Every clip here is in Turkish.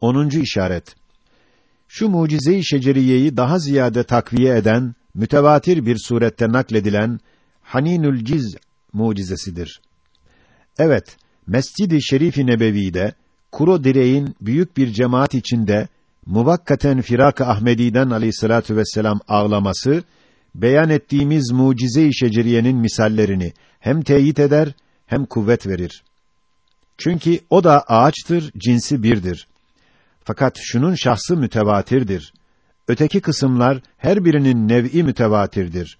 10. işaret. Şu mucize-i şeceriyeyi daha ziyade takviye eden, mütevatir bir surette nakledilen Haninül Ciz mucizesidir. Evet, Mescid-i Şerif-i Nebevi'de kuru direğin büyük bir cemaat içinde muvakkaten Firak-ı Ahmedi'den aleyhissalatu vesselam ağlaması beyan ettiğimiz mucize-i şeceriyenin misallerini hem teyit eder hem kuvvet verir. Çünkü o da ağaçtır, cinsi birdir. Fakat şunun şahsı mütevatirdir. Öteki kısımlar her birinin nev'i mütevatirdir.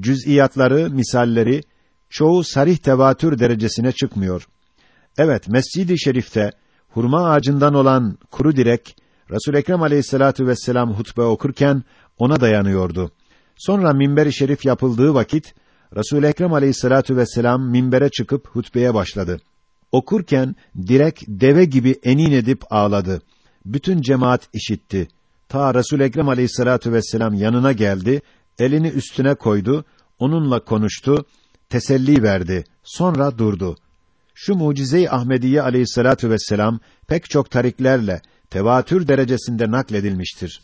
Cüz'iyatları, misalleri çoğu sarih tevatür derecesine çıkmıyor. Evet, Mescid-i Şerif'te hurma ağacından olan kuru direk Resul Ekrem Aleyhissalatu vesselam hutbe okurken ona dayanıyordu. Sonra minber-i şerif yapıldığı vakit Resul Ekrem Aleyhissalatu vesselam minbere çıkıp hutbeye başladı. Okurken direk deve gibi enin edip ağladı. Bütün cemaat işitti. Ta Resul Ekrem Aleyhissalatu vesselam yanına geldi, elini üstüne koydu, onunla konuştu, teselli verdi. Sonra durdu. Şu mucize-i Ahmediye Aleyhissalatu vesselam pek çok tariklerle tevatür derecesinde nakledilmiştir.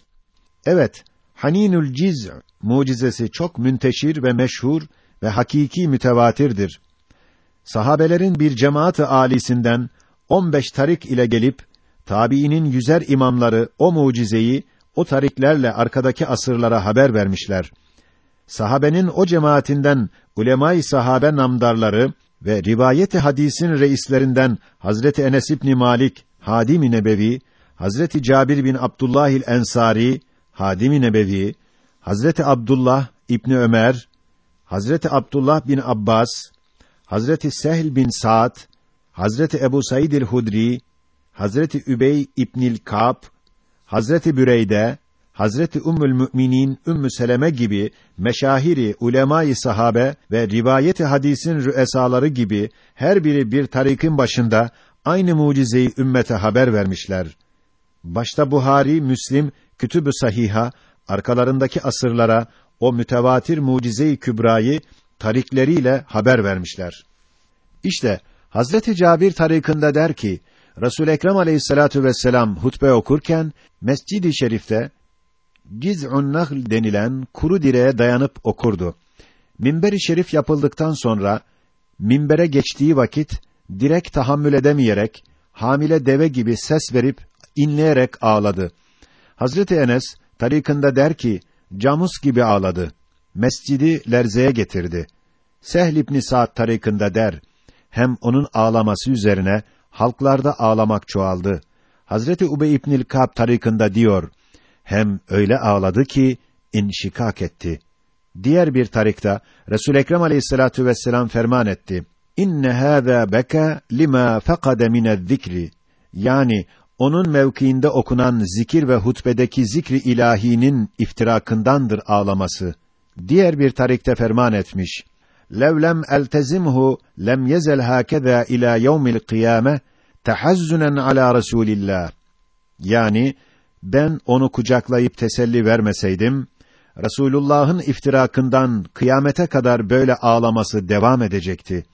Evet, Haninül Ciz mucizesi çok münteşir ve meşhur ve hakiki mütevatirdir. Sahabelerin bir cemaat-ı âlisinden 15 tarik ile gelip tabiinin yüzer imamları o mucizeyi o tariklerle arkadaki asırlara haber vermişler. Sahabenin o cemaatinden ulemâ-i sahabe namdarları ve rivayet-i hadisin reislerinden Hazreti Enes İbn Malik, Hadim-i Nebevi, Hazreti Cabir bin Abdullahil Ensari, Hadim-i Nebevi, Hazreti Abdullah İbni Ömer, Hazreti Abdullah bin Abbas, Hazreti Sehl bin Sa'd, Hazreti Ebu Said el-Hudri, Hazreti Übey İbnil Kab, Hazreti Büreyde, Hazreti Ümmül Müminin Ümmü Seleme gibi meşahiri ulemâ-i sahabe ve rivayet-i hadisin rüesaları gibi her biri bir tarikin başında aynı mucizeyi ümmete haber vermişler. Başta Buhari, Müslim, Kütüb-ü Sahiha arkalarındaki asırlara o mütevatir mucize-i kübrayı tarikleriyle haber vermişler. İşte Hazreti Cabir tarikında der ki Resul Ekrem Aleyhissalatu vesselam hutbe okurken Mescid-i Şerif'te Ciz'un Nahl denilen kuru direğe dayanıp okurdu. Minber-i Şerif yapıldıktan sonra minbere geçtiği vakit direk tahammül edemeyerek hamile deve gibi ses verip inleyerek ağladı. Hazreti Enes tarikında der ki camus gibi ağladı. Mescidi lerzeye getirdi. Sehl ibn Sa'd tarikında der hem onun ağlaması üzerine halklarda ağlamak çoğaldı. Hazreti Ubey İbnül Kab tarikında diyor, hem öyle ağladı ki inşikak etti. Diğer bir tarikta Resul Ekrem Aleyhissalatu vesselam ferman etti. İnne hâzâ beka lima fekade minez-zikri. Yani onun mevkiinde okunan zikir ve hutbedeki zikri ilahinin iftirakındandır ağlaması. Diğer bir tarikte ferman etmiş. Levlem eltezimhu lem yezel hakeza ila yevmil kıyame tehazzunen ala Resulillah. Yani ben onu kucaklayıp teselli vermeseydim Resulullah'ın iftirakından kıyamete kadar böyle ağlaması devam edecekti.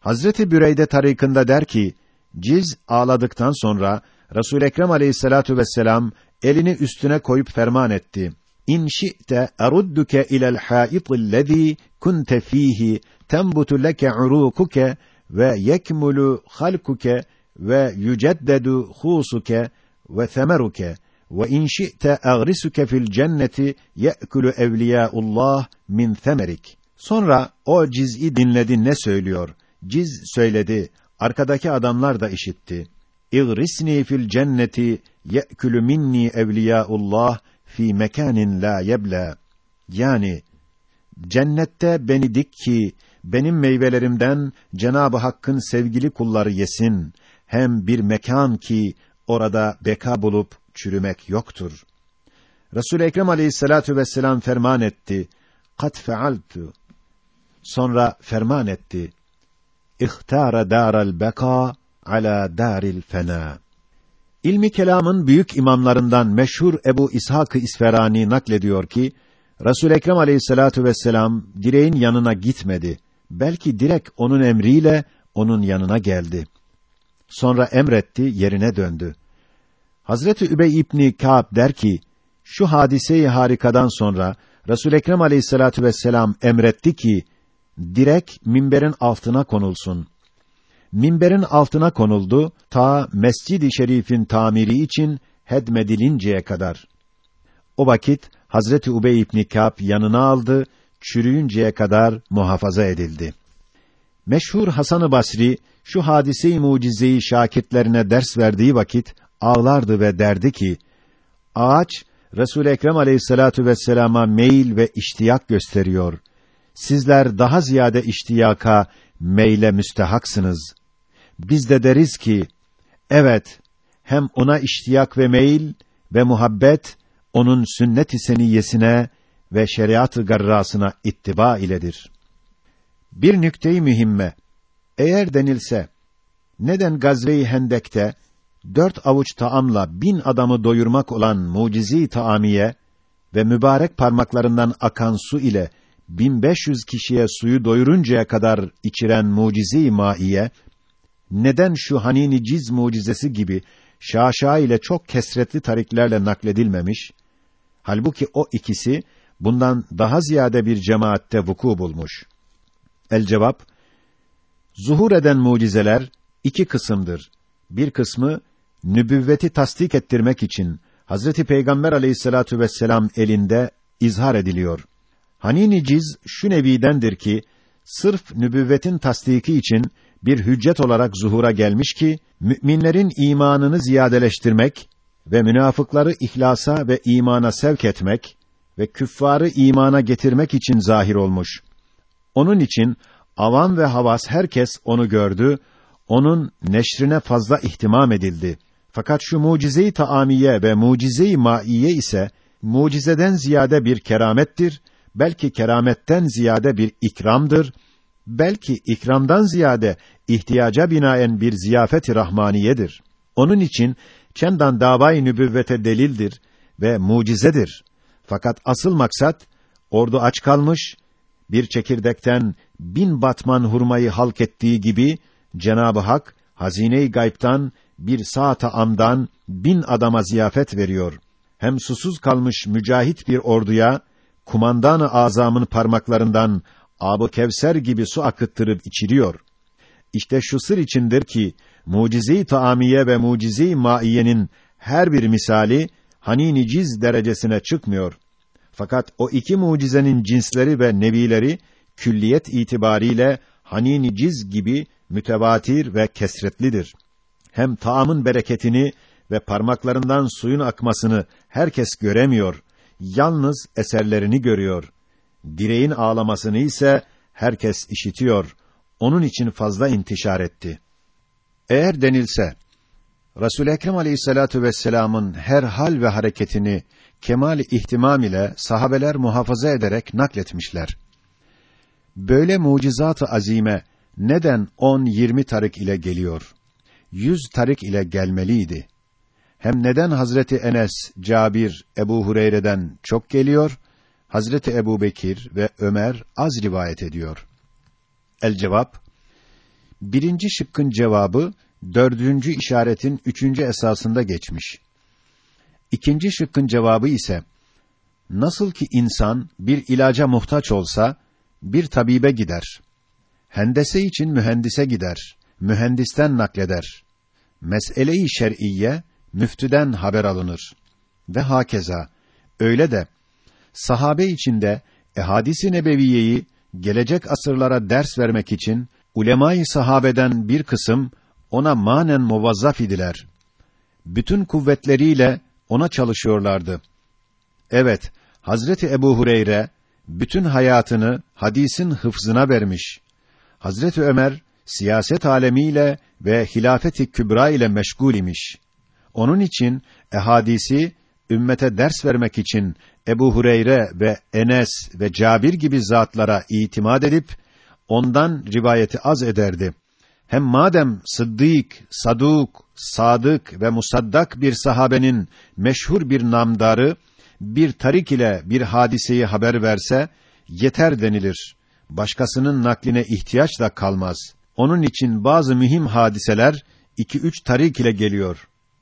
Hazreti Büreyde tarikında der ki, Ciz ağladıktan sonra Resul Ekrem Aleyhissalatu vesselam elini üstüne koyup ferman etti. İn şi'te erudduke ilel hâitillezî kunte fîhî tenbutu leke urûkuke ve yekmulu halkuke ve yüceddedu husuke ve semeruke ve in şi'te agrisuke fil cenneti ye'kulu evliyaullah min semerik. Sonra o ciz'i dinledi ne söylüyor? Ciz söyledi. Arkadaki adamlar da işitti. İğrisni fil cenneti ye'kulu minni evliyaullah fi mekanin la yebla. Yani cennette beni dik ki benim meyvelerimden Cenabı Hakk'ın sevgili kulları yesin. Hem bir mekan ki orada beka bulup çürümek yoktur. Resul Ekrem Aleyhissalatu vesselam ferman etti. Kat fealtu. Sonra ferman etti. İhtara daral beka ala daril fena. İlmi kelamın büyük imamlarından meşhur Ebu İshak-ı İsferani naklediyor ki Resul Ekrem Aleyhissalatu vesselam direğin yanına gitmedi. Belki direk onun emriyle onun yanına geldi. Sonra emretti, yerine döndü. Hazreti Übey İbni Kâb der ki, şu hadiseyi harikadan sonra Resul Ekrem Aleyhissalatu vesselam emretti ki direk minberin altına konulsun. Minberin altına konuldu ta Mescid-i Şerif'in tamiri için hedmedilinceye kadar. O vakit Hazreti Ubey ibn Kâb yanına aldı, çürüyünceye kadar muhafaza edildi. Meşhur Hasan-ı Basri şu hadise-i mucizeyi şakirtlerine ders verdiği vakit ağlardı ve derdi ki: Ağaç Resul Ekrem Aleyhissalatu vesselama meyil ve iştiyak gösteriyor. Sizler daha ziyade iştiyaka, meyle müstehaksınız. Biz de deriz ki, evet, hem ona iştiyak ve meyil ve muhabbet, onun sünnet-i seniyyesine ve şeriat-ı garrasına ittiba iledir. Bir nükte-i mühimme, eğer denilse, neden Gazve-i Hendek'te, dört avuç taamla bin adamı doyurmak olan mucizi taamiye ve mübarek parmaklarından akan su ile 1500 kişiye suyu doyuruncaya kadar içiren mucizi maiye neden şu Hanini Ciz mucizesi gibi şaşa ile çok kesretli tariklerle nakledilmemiş? Halbuki o ikisi bundan daha ziyade bir cemaatte vuku bulmuş. El cevap Zuhur eden mucizeler iki kısımdır. Bir kısmı nübüvveti tasdik ettirmek için Hazreti Peygamber Aleyhissalatu vesselam elinde izhar ediliyor. Hanini ciz şu nevidendir ki sırf nübüvvetin tasdiki için bir hüccet olarak zuhura gelmiş ki müminlerin imanını ziyadeleştirmek ve münafıkları ihlasa ve imana sevk etmek ve küffarı imana getirmek için zahir olmuş. Onun için avam ve havas herkes onu gördü, onun neşrine fazla ihtimam edildi. Fakat şu mucize-i taamiye ve mucize-i maiye ise mucizeden ziyade bir keramettir, belki kerametten ziyade bir ikramdır, belki ikramdan ziyade ihtiyaca binaen bir ziyafet-i rahmaniyedir. Onun için çendan davayı nübüvvete delildir ve mucizedir. Fakat asıl maksat ordu aç kalmış, bir çekirdekten bin batman hurmayı halk ettiği gibi Cenab-ı Hak hazine-i gaybtan bir saata amdan bin adama ziyafet veriyor. Hem susuz kalmış mücahit bir orduya kumandanı azamın parmaklarından abu kevser gibi su akıttırıp içiriyor. İşte şu sır içindir ki mucize-i taamiye ve mucize-i maiyenin her bir misali hani niciz derecesine çıkmıyor. Fakat o iki mucizenin cinsleri ve nevileri külliyet itibariyle hani niciz gibi mütevatir ve kesretlidir. Hem taamın bereketini ve parmaklarından suyun akmasını herkes göremiyor. Yalnız eserlerini görüyor. Direğin ağlamasını ise herkes işitiyor. Onun için fazla intişar etti. Eğer denilse Resul Ekrem Aleyhissalatu vesselam'ın her hal ve hareketini kemal ihtimam ile sahabeler muhafaza ederek nakletmişler. Böyle mucizat-ı azime neden 10-20 tarik ile geliyor? 100 tarik ile gelmeliydi. Hem neden Hazreti Enes, Cabir, Ebu Hureyre'den çok geliyor, Hazreti Ebu Bekir ve Ömer az rivayet ediyor. El cevap, birinci şıkkın cevabı, dördüncü işaretin üçüncü esasında geçmiş. İkinci şıkkın cevabı ise, nasıl ki insan bir ilaca muhtaç olsa, bir tabibe gider. Hendese için mühendise gider. Mühendisten nakleder. Mesele-i şer'iyye, müftüden haber alınır. Ve hakeza, öyle de, sahabe içinde, ehadis-i nebeviyeyi, gelecek asırlara ders vermek için, ulemâ-i sahabeden bir kısım, ona manen muvazzaf idiler. Bütün kuvvetleriyle ona çalışıyorlardı. Evet, Hazreti Ebu Hureyre bütün hayatını hadisin hıfzına vermiş. Hazreti Ömer siyaset alemiyle ve hilafeti kübra ile meşgul imiş. Onun için ehadisi ümmete ders vermek için Ebu Hureyre ve Enes ve Cabir gibi zatlara itimat edip ondan rivayeti az ederdi. Hem madem sıddık, saduk, sadık ve musaddak bir sahabenin meşhur bir namdarı bir tarik ile bir hadiseyi haber verse yeter denilir. Başkasının nakline ihtiyaç da kalmaz. Onun için bazı mühim hadiseler iki üç tarik ile geliyor.